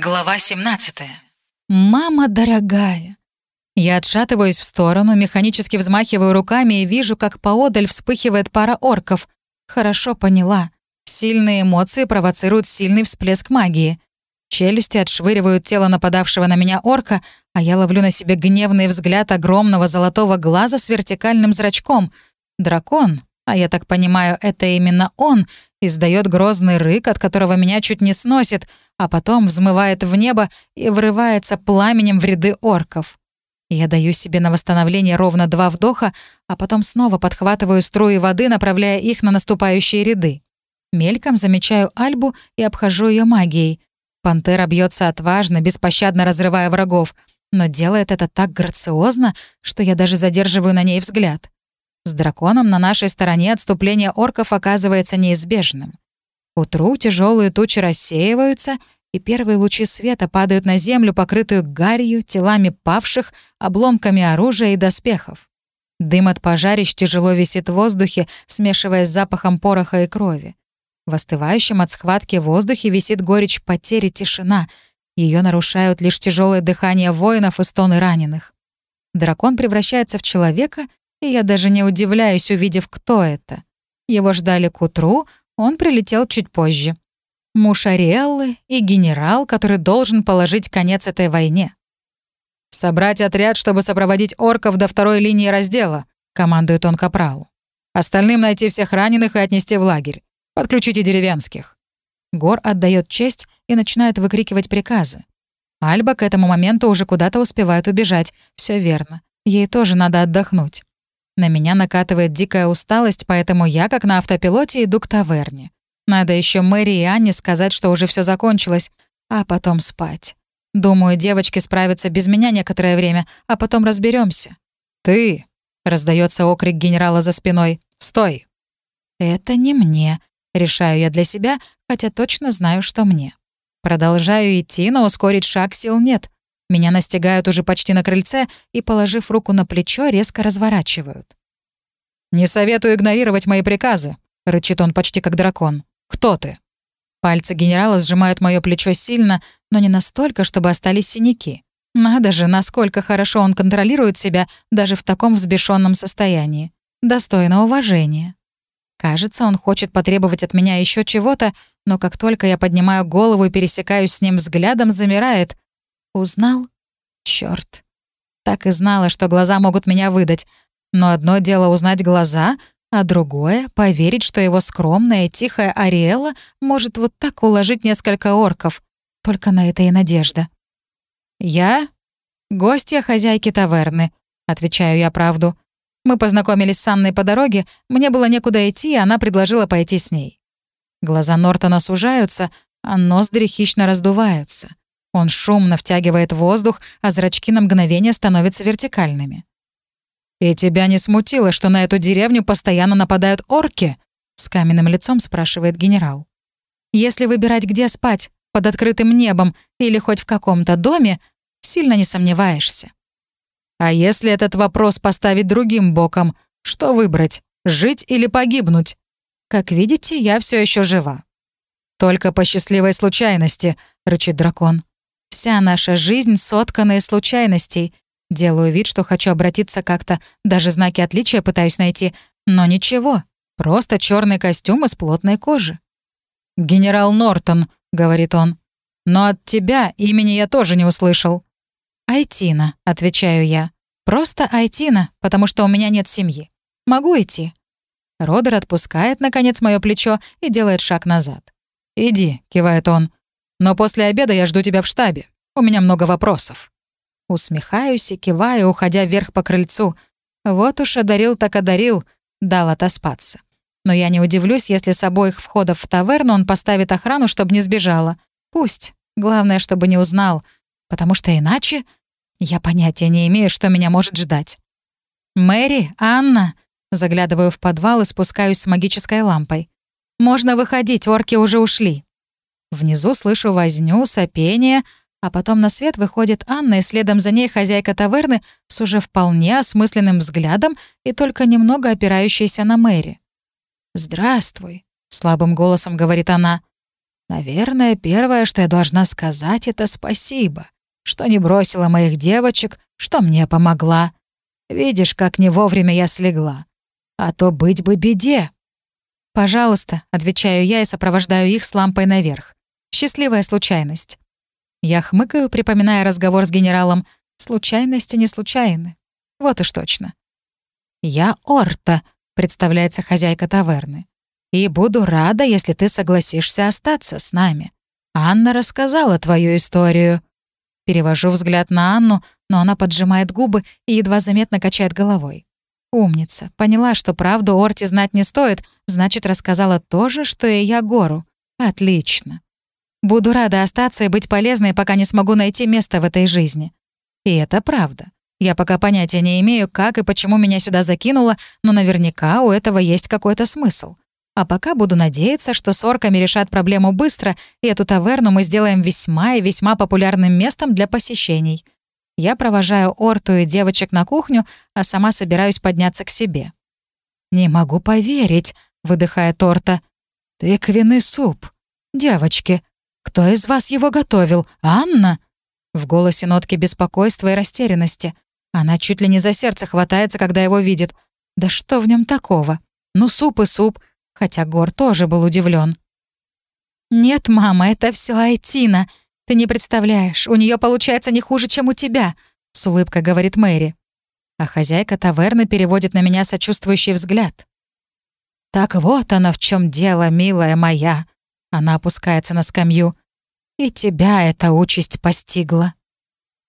Глава 17. «Мама дорогая!» Я отшатываюсь в сторону, механически взмахиваю руками и вижу, как поодаль вспыхивает пара орков. Хорошо поняла. Сильные эмоции провоцируют сильный всплеск магии. Челюсти отшвыривают тело нападавшего на меня орка, а я ловлю на себе гневный взгляд огромного золотого глаза с вертикальным зрачком. Дракон, а я так понимаю, это именно он, издает грозный рык, от которого меня чуть не сносит — а потом взмывает в небо и врывается пламенем в ряды орков. Я даю себе на восстановление ровно два вдоха, а потом снова подхватываю струи воды, направляя их на наступающие ряды. Мельком замечаю Альбу и обхожу ее магией. Пантера бьется отважно, беспощадно разрывая врагов, но делает это так грациозно, что я даже задерживаю на ней взгляд. С драконом на нашей стороне отступление орков оказывается неизбежным. Утру тяжелые тучи рассеиваются, и первые лучи света падают на землю, покрытую гарью, телами павших, обломками оружия и доспехов. Дым от пожарищ тяжело висит в воздухе, смешиваясь с запахом пороха и крови. В остывающем от схватки воздухе висит горечь потери тишина. Ее нарушают лишь тяжелое дыхание воинов и стоны раненых. Дракон превращается в человека, и я даже не удивляюсь, увидев, кто это. Его ждали к утру, он прилетел чуть позже. Муж Ариэллы и генерал, который должен положить конец этой войне. «Собрать отряд, чтобы сопроводить орков до второй линии раздела», — командует он капралу. «Остальным найти всех раненых и отнести в лагерь. Подключите деревенских». Гор отдает честь и начинает выкрикивать приказы. Альба к этому моменту уже куда-то успевает убежать. Все верно. Ей тоже надо отдохнуть. На меня накатывает дикая усталость, поэтому я, как на автопилоте, иду к таверне. Надо еще Мэри и Анне сказать, что уже все закончилось, а потом спать. Думаю, девочки справятся без меня некоторое время, а потом разберемся. «Ты!» — раздается окрик генерала за спиной. «Стой!» «Это не мне», — решаю я для себя, хотя точно знаю, что мне. Продолжаю идти, но ускорить шаг сил нет. Меня настигают уже почти на крыльце и, положив руку на плечо, резко разворачивают. «Не советую игнорировать мои приказы», — рычит он почти как дракон. «Кто ты?» Пальцы генерала сжимают мое плечо сильно, но не настолько, чтобы остались синяки. Надо же, насколько хорошо он контролирует себя даже в таком взбешенном состоянии. Достойно уважения. Кажется, он хочет потребовать от меня еще чего-то, но как только я поднимаю голову и пересекаюсь с ним взглядом, замирает, Узнал? Черт. Так и знала, что глаза могут меня выдать. Но одно дело узнать глаза, а другое — поверить, что его скромная, тихая Ариэла может вот так уложить несколько орков. Только на это и надежда. «Я — гостья хозяйки таверны», — отвечаю я правду. Мы познакомились с Анной по дороге, мне было некуда идти, и она предложила пойти с ней. Глаза Нортона сужаются, а ноздри хищно раздуваются. Он шумно втягивает воздух, а зрачки на мгновение становятся вертикальными. «И тебя не смутило, что на эту деревню постоянно нападают орки?» — с каменным лицом спрашивает генерал. «Если выбирать, где спать, под открытым небом или хоть в каком-то доме, сильно не сомневаешься. А если этот вопрос поставить другим боком, что выбрать, жить или погибнуть? Как видите, я все еще жива». «Только по счастливой случайности», — рычит дракон. Вся наша жизнь соткана из случайностей. Делаю вид, что хочу обратиться как-то, даже знаки отличия пытаюсь найти. Но ничего, просто черный костюм из плотной кожи. «Генерал Нортон», — говорит он. «Но от тебя имени я тоже не услышал». «Айтина», — отвечаю я. «Просто Айтина, потому что у меня нет семьи. Могу идти». Родер отпускает, наконец, мое плечо и делает шаг назад. «Иди», — кивает он. Но после обеда я жду тебя в штабе. У меня много вопросов». Усмехаюсь и киваю, уходя вверх по крыльцу. Вот уж одарил так одарил, дал отоспаться. Но я не удивлюсь, если с обоих входов в таверну он поставит охрану, чтобы не сбежала. Пусть. Главное, чтобы не узнал. Потому что иначе я понятия не имею, что меня может ждать. «Мэри, Анна!» Заглядываю в подвал и спускаюсь с магической лампой. «Можно выходить, орки уже ушли». Внизу слышу возню, сопение, а потом на свет выходит Анна, и следом за ней хозяйка таверны с уже вполне осмысленным взглядом и только немного опирающаяся на Мэри. «Здравствуй», — слабым голосом говорит она. Наверное, первое, что я должна сказать, это спасибо, что не бросила моих девочек, что мне помогла. Видишь, как не вовремя я слегла. А то быть бы беде. «Пожалуйста», — отвечаю я и сопровождаю их с лампой наверх. «Счастливая случайность». Я хмыкаю, припоминая разговор с генералом. Случайности не случайны. Вот уж точно. «Я Орта», — представляется хозяйка таверны. «И буду рада, если ты согласишься остаться с нами. Анна рассказала твою историю». Перевожу взгляд на Анну, но она поджимает губы и едва заметно качает головой. Умница. Поняла, что правду Орти знать не стоит, значит, рассказала то же, что и я Гору. Отлично. Буду рада остаться и быть полезной, пока не смогу найти место в этой жизни. И это правда. Я пока понятия не имею, как и почему меня сюда закинуло, но наверняка у этого есть какой-то смысл. А пока буду надеяться, что с орками решат проблему быстро, и эту таверну мы сделаем весьма и весьма популярным местом для посещений. Я провожаю Орту и девочек на кухню, а сама собираюсь подняться к себе. «Не могу поверить», — выдыхает Орта. «Тыквенный суп. Девочки, кто из вас его готовил? Анна?» В голосе нотки беспокойства и растерянности. Она чуть ли не за сердце хватается, когда его видит. Да что в нем такого? Ну, суп и суп. Хотя Гор тоже был удивлен. «Нет, мама, это все Айтина. Ты не представляешь, у нее получается не хуже, чем у тебя», — с улыбкой говорит Мэри. А хозяйка таверны переводит на меня сочувствующий взгляд. «Так вот оно в чем дело, милая моя!» Она опускается на скамью. «И тебя эта участь постигла».